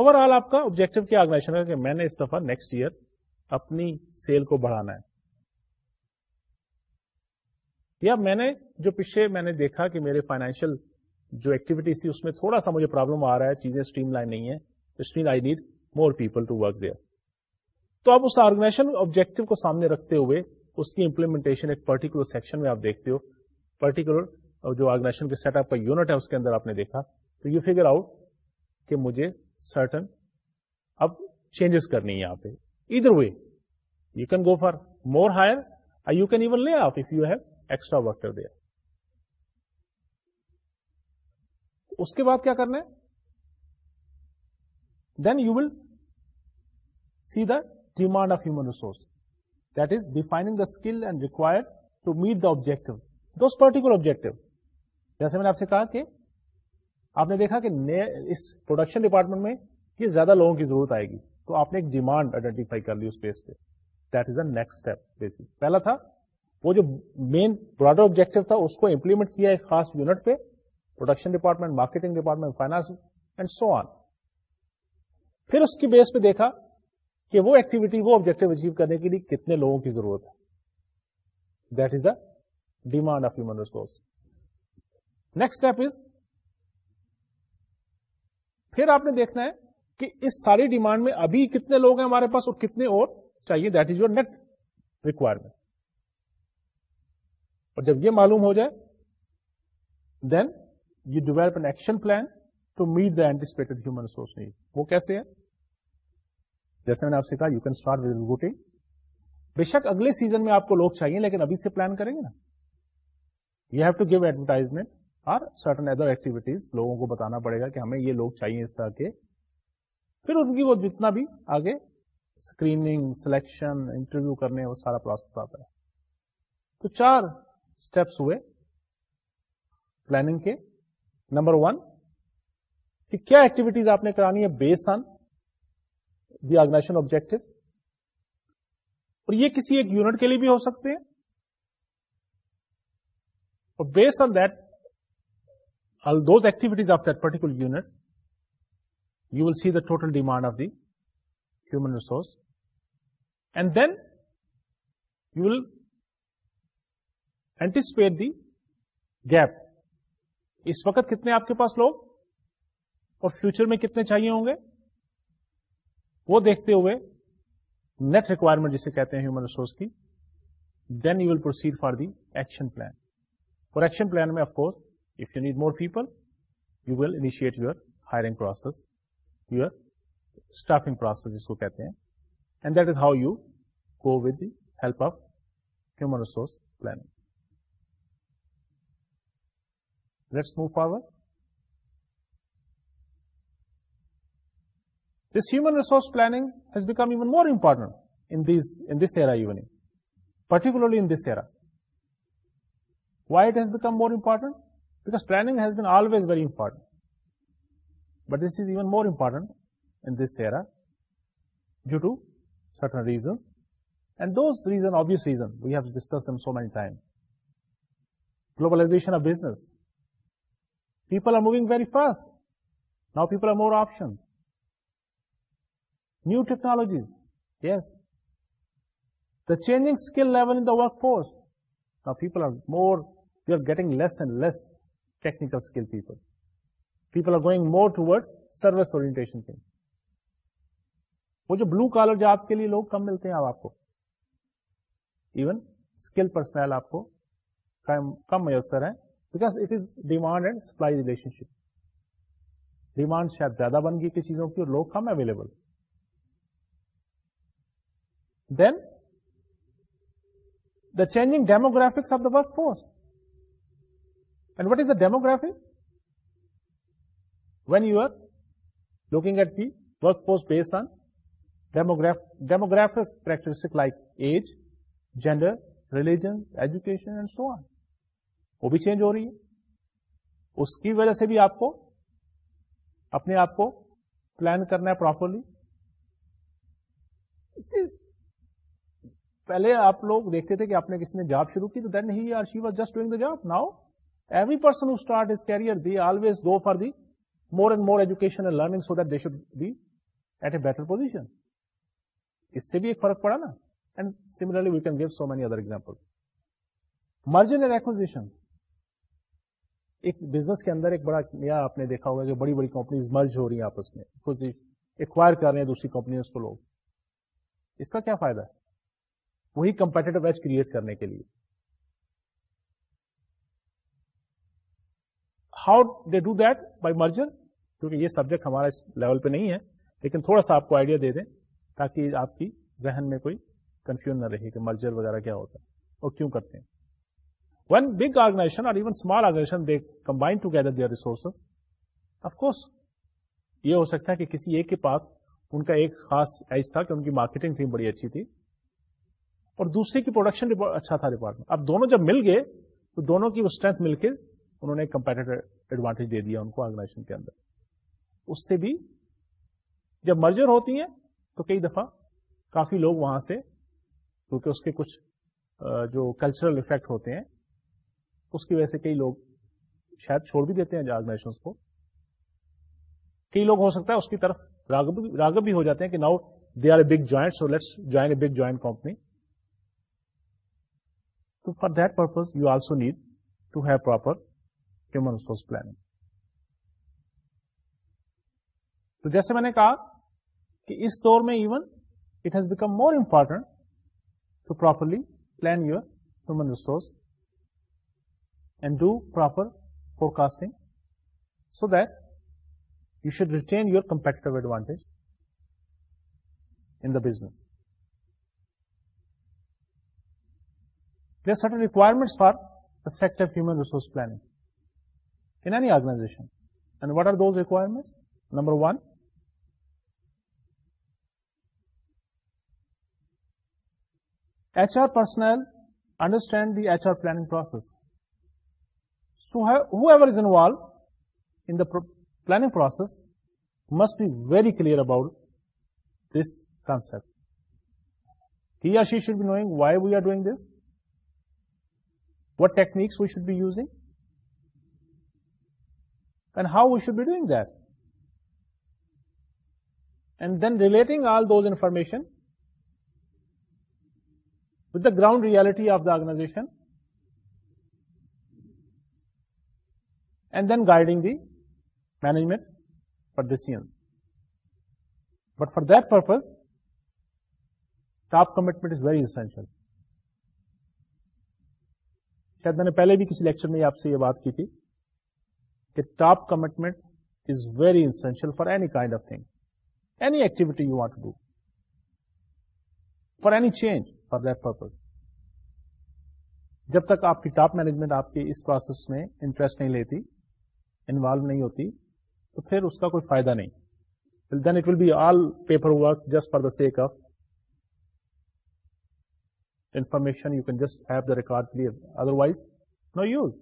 اوور آل آپ کا آبجیکٹو کیا آرگنائزیشن کہ میں نے اس دفعہ نیکسٹ ایئر اپنی سیل کو بڑھانا ہے یا میں نے جو پیچھے میں نے دیکھا کہ میرے فائنینشیل جو ایکٹیویٹیز تھی اس میں تھوڑا سا مجھے پرابلم آ رہا ہے چیزیں اسٹریم لائن نہیں ہے تو آپ اس آرگنائزیشن آبجیکٹو کو سامنے رکھتے ہوئے اس کی امپلیمنٹیشن ایک پرٹیکولر سیکشن میں آپ دیکھتے ہو پرٹیکولر جو آرگنائزیشن کے سیٹ اپ کا یونٹ ہے اس کے اندر آپ نے دیکھا تو یو فیگر آؤٹ کہ مجھے سرٹن اب چینجز کرنی یہاں پہ ادھر way you can go for more hire you can even lay off if you have extra worker دیا اس کے بعد کیا کرنا ہے then you will see the demand of human resource that is defining the skill and require to meet the objective particular objective جیسے میں نے آپ سے کہا کہ آپ نے دیکھا کہ اس پروڈکشن ڈپارٹمنٹ میں یہ زیادہ لوگوں کی ضرورت آئے گی تو آپ نے ایک ڈیمانڈ آئیڈینٹیفائی کر لی لیس پہ that is a next step basic پہلا تھا وہ جو مین براڈر آبجیکٹو تھا اس کو امپلیمنٹ کیا ایک خاص یونٹ پہ production department marketing department finance and so on پھر اس کی بیس پہ دیکھا کہ وہ ایکٹیویٹی وہ آبجیکٹو اچیو کرنے کے لیے کتنے لوگوں کی ضرورت ہے that is a demand of human resource next step is پھر آپ نے دیکھنا ہے کہ اس ساری ڈیمانڈ میں ابھی کتنے لوگ ہیں ہمارے پاس اور کتنے اور چاہیے that is your net requirement اور جب یہ معلوم ہو جائے then you develop an action plan to meet the anticipated human resource need وہ کیسے ہے جیسے میں نے آپ سے کہا you can start with routing بے شک اگلے سیزن میں آپ کو لوگ چاہیے لیکن ابھی سے پلان کریں گے نا ہیو گیو ایڈورٹائزمنٹ اور سرٹن ادر ایکٹیویٹیز لوگوں کو بتانا پڑے گا کہ ہمیں یہ لوگ چاہیے اس طرح کے پھر ان کی وہ جتنا بھی آگے اسکریننگ سلیکشن انٹرویو کرنے وہ سارا پروسیس آتا ہے تو چار اسٹیپس ہوئے پلاننگ کے نمبر ون کہ کیا ایکٹیویٹیز آپ نے کرانی ہے base on the organization objective اور یہ کسی ایک یونٹ کے لیے بھی ہو سکتے ہیں based on that those activities of that particular unit you will see the total demand of the human resource and then you will anticipate the gap اس وقت کتنے آپ کے پاس لوگ اور فیوچر میں کتنے چاہیے ہوں گے وہ دیکھتے ہوئے نیٹ ریکوائرمنٹ جسے کہتے ہیں ہیومن ریسورس کی then you will proceed for the action plan action plan میں of course if you need more people you will initiate you hiring process your staffing process جس کو کہتے ہیں and that is how you go with the help of human resource planning let's move forward this human resource planning has become even more this this era particularly in this era Why it has become more important? Because planning has been always very important. But this is even more important in this era due to certain reasons. And those reasons, obvious reasons, we have discussed them so many times. Globalization of business. People are moving very fast. Now people have more options. New technologies, yes. The changing skill level in the workforce. Now people are more are getting less and less technical skill people people are going more toward service aware وہ جو blue collar جو آپ کے لیے لوگ کم ملتے ہیں اب آپ کو ایون اسکل پرسنل آپ کو کم میسر ہیں because it is demand and supply relationship demand شاید زیادہ بن گئی کسی چیزوں کی اور لوگ کم available then the changing demographics of the workforce the is When demography when you at looking at the workforce demographic on like demographic gender, like age gender religion education وہ بھی change ہو رہی ہے اس کی وجہ سے بھی آپ کو اپنے آپ کو پلان کرنا ہے پراپرلی پہلے آپ لوگ دیکھتے تھے کہ آپ نے کسی نے جاب شروع کی تو then he or she was just doing the job now مرجنشن ایک بزنس کے اندر ایک بڑا نیا آپ نے دیکھا ہوگا جو بڑی بڑی کمپنیز مرج ہو رہی ہیں آپس میں ایکوائر کر رہے ہیں دوسری کمپنیز کو لوگ اس کا کیا فائدہ ہے وہی کمپیٹیٹو کریٹ کرنے کے لیے how they do that by مرجنس کیونکہ یہ سبجیکٹ ہمارا اس لیول پہ نہیں ہے لیکن تھوڑا سا آپ کو آئیڈیا دے دیں تاکہ آپ کی ذہن میں کوئی کنفیوژ نہ رہے کہ مرجر وغیرہ کیا ہوتا ہے اور کیوں کرتے ہیں ون بگ آرگنائزیشن اور even small organization they to together their resources of course یہ ہو سکتا ہے کہ کسی ایک کے پاس ان کا ایک خاص ایج تھا کہ ان کی مارکیٹنگ تھی بڑی اچھی تھی اور دوسرے کی پروڈکشن اچھا تھا ڈپارٹمنٹ اب دونوں جب مل گئے تو دونوں کی وہ اسٹرینتھ مل کے انہوں نے کمپیٹیٹر ایڈوانٹیج دے دیا ان کو آرگنائزیشن کے اندر اس سے بھی جب مرجر ہوتی ہیں تو کئی دفعہ کافی لوگ وہاں سے کیونکہ اس کے کچھ جو کلچرل افیکٹ ہوتے ہیں اس کی وجہ سے کئی لوگ شاید چھوڑ بھی دیتے ہیں آرگنائزیشن کو کئی لوگ ہو سکتا ہے اس کی طرف راگب راگب بھی ہو جاتے ہیں کہ now they are a big joint so let's join a big joint company تو for that purpose you also need to have proper human resource planning تو جیسے میں نے کہا کہ اس دور میں even it has become more important to properly plan your human resource and do proper forecasting so that you should retain your competitive advantage in the business yes certain requirement for effective human resource planning in any organization. And what are those requirements? Number one, HR personnel understand the HR planning process. So whoever is involved in the planning process must be very clear about this concept. He or she should be knowing why we are doing this, what techniques we should be using, and how we should be do then then relating all those information with the ground reality of the organization and then guiding the management for D سٹ for درپز top commitment is very essential شاید میں نے پہلے بھی کسی lecture میں آپ سے یہ بات کی کہ top commitment is very essential for any kind of thing any activity you want to do for any change for that purpose جب تک آپ کی ٹاپ مینجمنٹ آپ کی اس پروسیس میں انٹرسٹ نہیں لیتی انوالو نہیں ہوتی تو پھر اس کا کوئی فائدہ نہیں then it will be all paper work just for the sake of information you can just have the record clear otherwise no use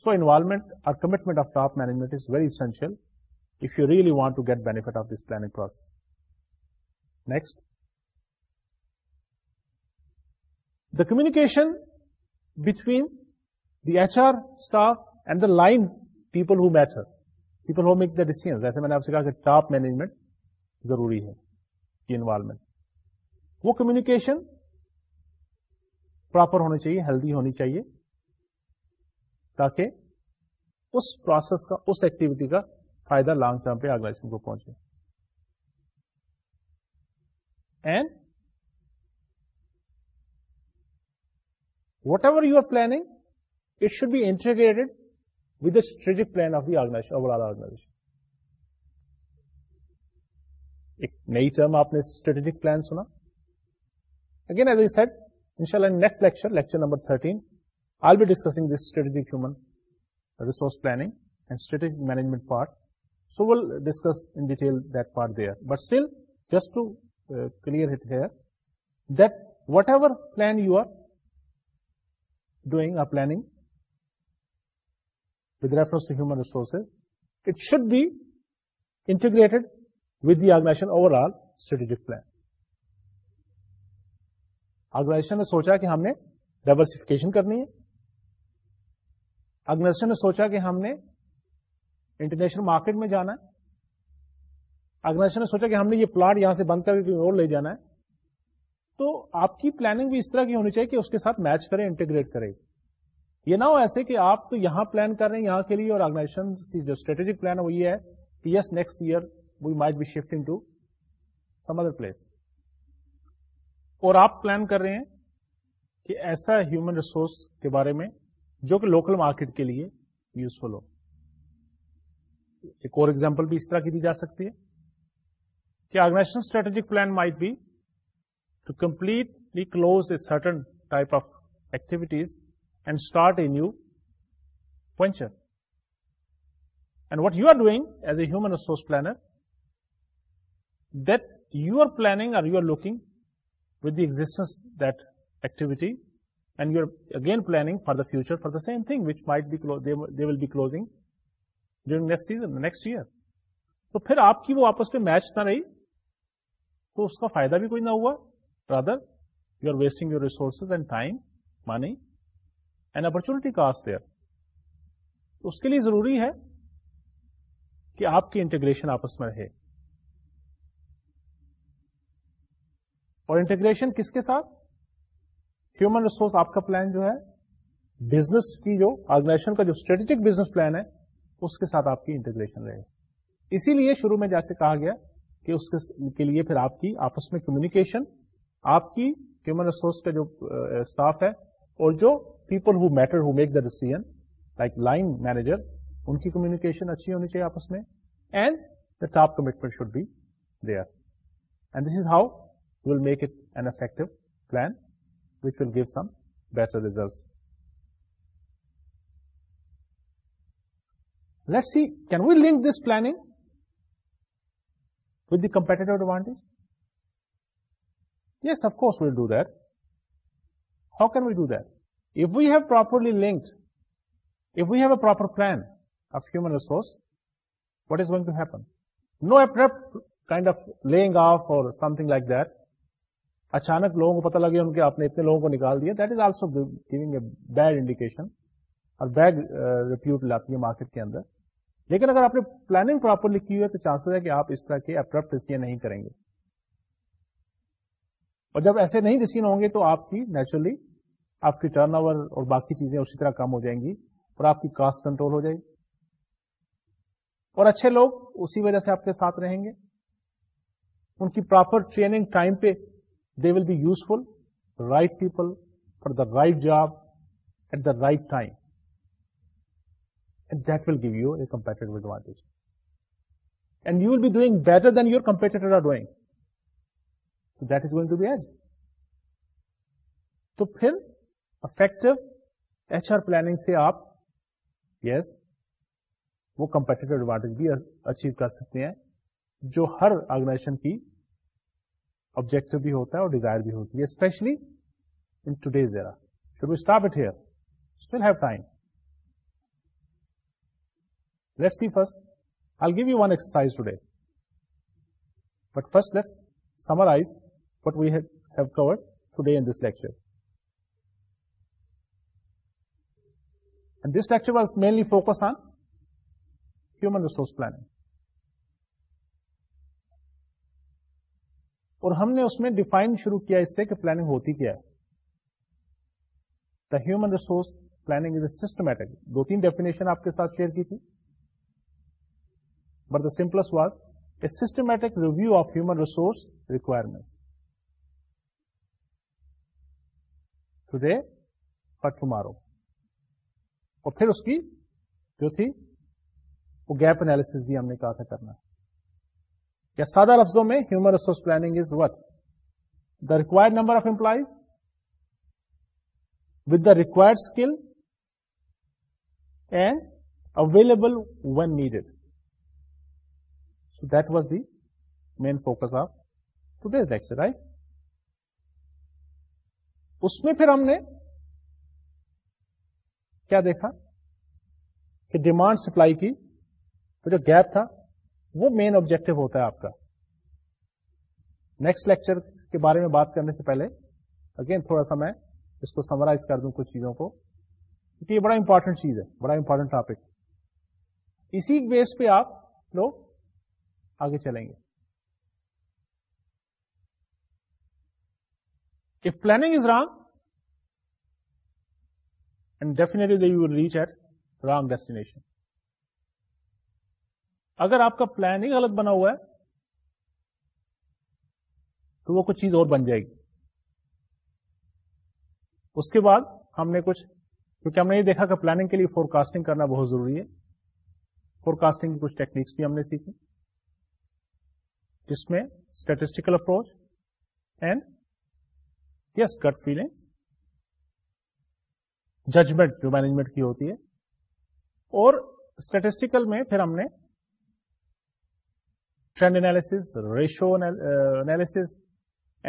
so involvement اور commitment of top management is very essential if you really want to get benefit of this planning process next the communication between the H R staff and the line people who matter people who make the decision جیسے میں نے آپ سے کہا کہ top management ضروری ہے involvement وہ کمیونیکیشن پراپر ہونی چاہیے ہیلدی ہونی چاہیے تاکہ اس پروسیس کا اس ایکٹیویٹی کا فائدہ لانگ ٹرم پہ آرگنائزیشن کو پہنچے and whatever you are planning it should be integrated with the strategic plan of the organization overall organization ایک نئی ٹرم آپ نے اسٹریٹجک پلان سنا اگین ایز اے سیٹ ان شاء اللہ next lecture lecture number thirteen resource planning strategic management part so will discuss in detail but still just to clear it whatever plan you are doing with reference to human resource it should be integrated with the organization overall strategic plan organization نے سوچا کہ ہم نے diversification کرنی ہے ش نے سوچا کہ ہم نے انٹرنیشنل مارکیٹ میں جانا ہے اگنیشن نے سوچا کہ ہم نے یہ پلاٹ یہاں سے بند کر کے اور لے جانا ہے تو آپ کی پلاننگ بھی اس طرح کی ہونی چاہیے کہ اس کے ساتھ میچ کرے انٹیگریٹ کرے یہ نہ ہو ایسے کہ آپ تو یہاں پلان کر رہے ہیں یہاں کے لیے اور آرگنائزیشن کی جو اسٹریٹجک پلان ہے وہ یہ ہے کہ yes next year we might be to some other place اور آپ پلان کر رہے ہیں کہ ایسا ہیومن ریسورس کے بارے میں جو کہ لوکل مارکیٹ کے لیے یوزفل ہو ایک اور ایگزامپل بھی اس طرح کی دی جا سکتی ہے کہ organization strategic plan might be to completely close a certain type of activities and start a new نیوچر and what you are doing as a human resource planner that you are planning or you are looking with the existence that activity again planning for the future for the same thing be closing during next season next year تو پھر آپ کی وہ آپس میں match نہ رہی تو اس کا فائدہ بھی کوئی نہ ہوا rather you are wasting your resources and time money and opportunity cost there اس کے لیے ضروری ہے کہ آپ کی انٹیگریشن آپس میں رہے اور انٹیگریشن کس کے ساتھ ہیومن ریسورس آپ کا پلان جو ہے بزنس کی جو آرگنائزیشن کا جو اسٹریٹجک بزنس پلان ہے اس کے ساتھ آپ کی انٹیگریشن رہے اسی لیے شروع میں جیسے کہا گیا کہ اس کے لیے پھر آپ کی آپس میں کمیونیکیشن آپ کی ہیومن ریسورس کا جو اسٹاف ہے اور جو people who matter who make the decision like line manager ان کی کمیونیکیشن اچھی ہونی چاہیے آپس میں and the top commitment should be there and this is how will make it an effective plan which will give some better results. Let's see, can we link this planning with the competitive advantage? Yes, of course we'll do that. How can we do that? If we have properly linked, if we have a proper plan of human resource, what is going to happen? No abrupt kind of laying off or something like that. اچانک لوگوں کو پتہ لگے ان کے آپ نے اتنے لوگوں کو نکال دیا that is also giving a bad indication اور بیڈ ریپیوٹ uh, لاتی ہے مارکیٹ کے اندر لیکن اگر آپ نے پلاننگ پراپرلی کی ہوئی ہے تو چانسز ہے کہ آپ اس طرح کے اپرپٹ ڈیسیجن نہیں کریں گے اور جب ایسے نہیں ڈیسیجن ہوں گے تو آپ کی نیچرلی آپ کی ٹرن اوور اور باقی چیزیں اسی طرح کم ہو جائیں گی اور آپ کی کاسٹ کنٹرول ہو جائے گی اور اچھے لوگ اسی وجہ سے آپ کے ساتھ رہیں گے ان کی پراپر ٹریننگ ٹائم پہ they will be useful right people for the right job at the right time and that will give you a competitive advantage and you will be doing better than your competitor are doing that is going to be add تو پھر effective H R planning سے آپ yes وہ competitive advantage بھی achieve کر سکتے ہیں جو ہر آرگنائزیشن کی آبجیکٹو بھی ہوتا ہے اور ڈیزائر بھی ہوتی ہے especially in era should we stop it here still have time let see first I give you one exercise today but first let summarize what we have covered today in this lecture lecture mainly focus on human resource planning اور ہم نے اس میں define شروع کیا اس سے کہ planning ہوتی کیا ہے the human resource planning is a systematic دو تین ڈیفینیشن آپ کے ساتھ شیئر کی تھی but the simplest was a systematic review of human resource requirement today for tomorrow اور پھر اس کی جو تھی وہ گیپ انالیس بھی ہم نے کہا تھا کرنا یا سادہ لفظوں میں human resource planning is what the required number of employees with the required skill and available when needed so that was the main focus of to days right اس میں پھر ہم نے کیا دیکھا کہ ڈیمانڈ سپلائی کی جو گیپ تھا وہ مین آبجیکٹو ہوتا ہے آپ کا نیکسٹ لیکچر کے بارے میں بات کرنے سے پہلے اگین تھوڑا سا میں اس کو سمرائز کر دوں کچھ چیزوں کو کیونکہ یہ بڑا امپورٹنٹ چیز ہے بڑا امپورٹنٹ ٹاپک اسی بیس پہ آپ لوگ آگے چلیں گے planning is wrong and definitely you will reach at wrong destination اگر آپ کا پلان ہی غلط بنا ہوا ہے تو وہ کچھ چیز اور بن جائے گی اس کے بعد ہم نے کچھ کیونکہ ہم نے یہ دیکھا کہ پلاننگ کے لیے فور کاسٹنگ کرنا بہت ضروری ہے فور کاسٹنگ کی کچھ ٹیکنیکس بھی ہم نے سیکھی جس میں statistical approach and yes gut feelings judgment جو مینجمنٹ کی ہوتی ہے اور اسٹیٹسٹیکل میں پھر ہم نے trend analysis ratio analysis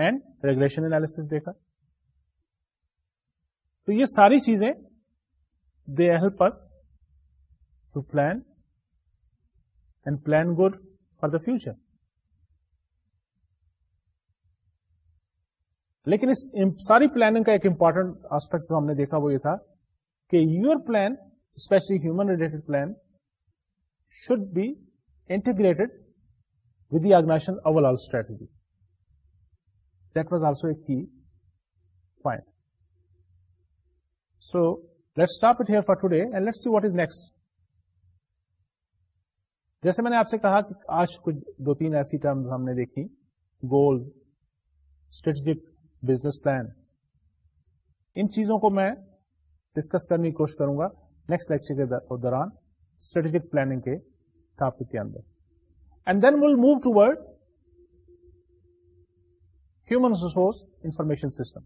and regulation analysis دیکھا تو یہ ساری چیزیں they help us to plan and plan good for the future لیکن اس ساری پلاننگ کا ایک امپورٹنٹ آسپیکٹ جو ہم نے دیکھا وہ یہ تھا کہ your plan especially human related plan should be integrated with the organization overall strategy. That was also a key point. So let's stop it here for today and let's see what is next. جیسے میں نے آپ سے کہا کہ آج کچھ دو تین ایسی ٹرمز ہم نے دیکھی گول اسٹریٹجک بزنس پلان ان چیزوں کو میں ڈسکس کرنے کی کوشش کروں گا نیکسٹ لیکچر کے دوران اسٹریٹجک پلاننگ کے ٹاپک کے اندر then will move toward human resource information system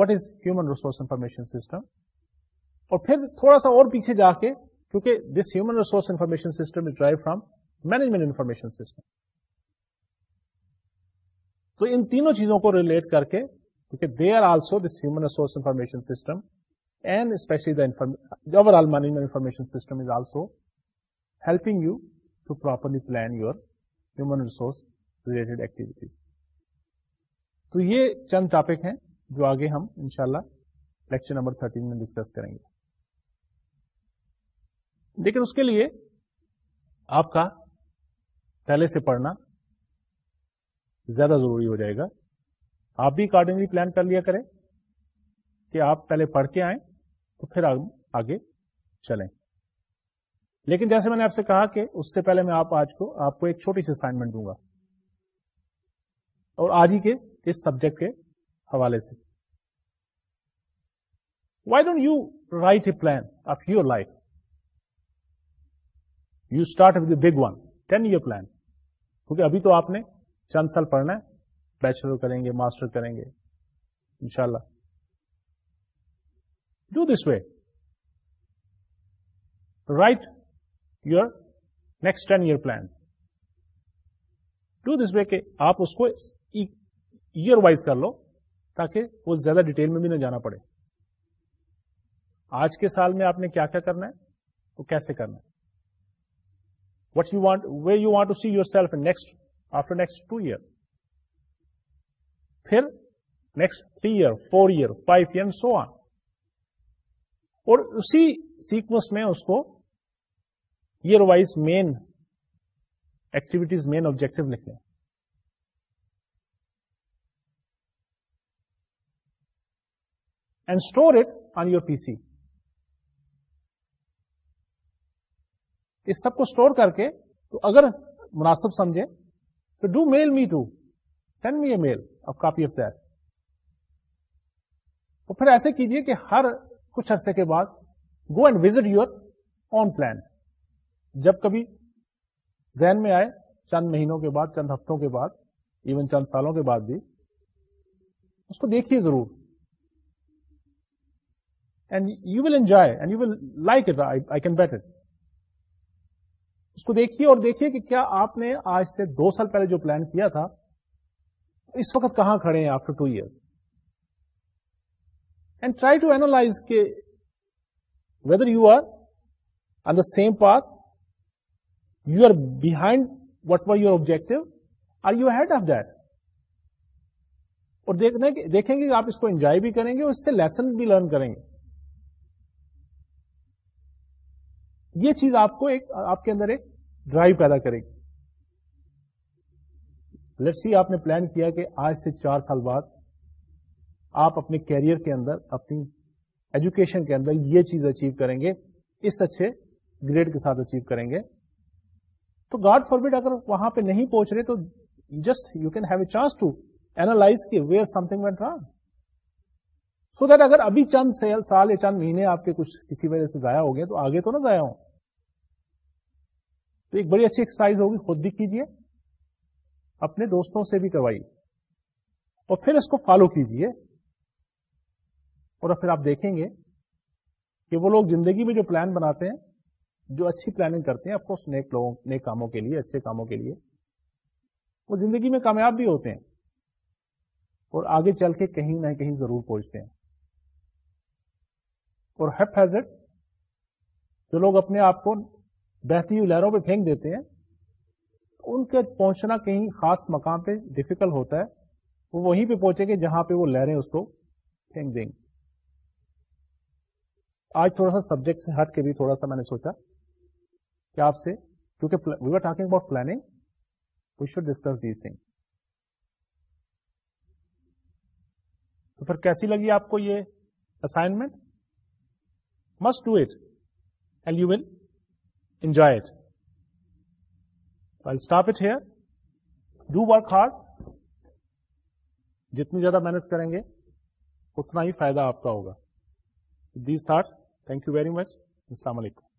what is human resource information system اور پھر تھوڑا سا اور پیچھے جا کے کیونکہ this human resource information system is drive from management information system تو ان تینوں چیزوں کو ریلیٹ کر کے کیونکہ they are also this human resource information system and especially the information all management information system is also helping you to properly plan your he resource related activities تو یہ چند ٹاپک ہیں جو آگے ہم انشاءاللہ لیکچر نمبر 13 میں discuss کریں گے لیکن اس کے لیے آپ کا پہلے سے پڑھنا زیادہ ضروری ہو جائے گا آپ بھی اکارڈنگلی پلان کر لیا کریں کہ آپ پہلے پڑھ کے آئیں تو پھر آگے چلیں لیکن جیسے میں نے آپ سے کہا کہ اس سے پہلے میں آپ آج کو آپ کو ایک چھوٹی سی اسائنمنٹ دوں گا اور آج ہی کے اس سبجیکٹ کے حوالے سے why don't you write a plan of your life you start with big one ten year plan کیونکہ ابھی تو آپ نے چند سال پڑھنا ہے بیچلر کریں گے ماسٹر کریں گے ان شاء اللہ do this way write your next ten year plans do this way آپ اس کو ایئر وائز کر لو تاکہ وہ زیادہ ڈیٹیل میں بھی نہ جانا پڑے آج کے سال میں آپ نے کیا کیا کرنا ہے کیسے کرنا ہے what you want way you want to see yourself next after next two year پھر next three year four year five year so on اور اسی سیکوینس میں اس کو year wise main activities main objective لکھ لیں and store it on your P C اس سب کو اسٹور کر کے تو اگر مناسب سمجھے تو do mail me to send me a mail اب کاپی آف دیٹ پھر ایسے کیجئے کہ ہر کچھ عرصے کے بعد go and visit your own plan جب کبھی ذہن میں آئے چند مہینوں کے بعد چند ہفتوں کے بعد ایون چند سالوں کے بعد بھی اس کو دیکھیے ضرور and you will enjoy and you will like it I can better اس کو دیکھیے اور دیکھیے کہ کیا آپ نے آج سے دو سال پہلے جو پلان کیا تھا اس وقت کہاں کھڑے ہیں after two years try to analyse کے whether you are on the same path you are behind what were your objective are you head of that اور دیکھیں گے کہ آپ اس کو انجوائے بھی کریں گے اور اس سے لیسن بھی لرن کریں گے یہ چیز آپ کو ایک آپ کے اندر ایک ڈرائیو پیدا کرے گی لٹ سی آپ نے پلان کیا کہ آج سے چار سال بعد آپ اپنے کیریئر کے اندر اپنی ایجوکیشن کے اندر یہ چیز اچیو کریں گے اس اچھے گریڈ کے ساتھ اچیو کریں گے تو گاڈ فارورڈ اگر وہاں پہ نہیں پہنچ رہے تو just you can have a chance to analyse where something went wrong so that اگر ابھی چند سال یا چند مہینے آپ کے کچھ کسی وجہ سے ضائع ہو گئے تو آگے تو نہ ضائع ہوں تو ایک بڑی اچھی ایکسرسائز ہوگی خود بھی کیجیے اپنے دوستوں سے بھی کروائیے اور پھر اس کو فالو کیجیے اور پھر آپ دیکھیں گے کہ وہ لوگ زندگی میں جو پلان بناتے ہیں جو اچھی پلاننگ کرتے ہیں افکوس نیک لوگوں نیک کاموں کے لیے اچھے کاموں کے لیے وہ زندگی میں کامیاب بھی ہوتے ہیں اور آگے چل کے کہیں نہ کہیں ضرور پہنچتے ہیں اور ہیپ ہیزٹ جو لوگ اپنے آپ کو بہتی ہوئی لہروں پہ پھینک دیتے ہیں ان کے پہنچنا کہیں خاص مقام پہ ڈیفیکل ہوتا ہے وہ وہیں پہ پہنچے گے جہاں پہ وہ لہریں اس کو پھینک دیں گے آج تھوڑا سا سبجیکٹ سے ہٹ کے بھی تھوڑا سا میں نے سوچا کہ آپ سے کیونکہ we are talking about planning we should discuss these thing تو پھر کیسی لگی آپ کو یہ assignment must do it and you will enjoy it it stop here do work hard جتنی زیادہ محنت کریں گے اتنا ہی فائدہ آپ کا ہوگا these thought thank you very much السلام علیکم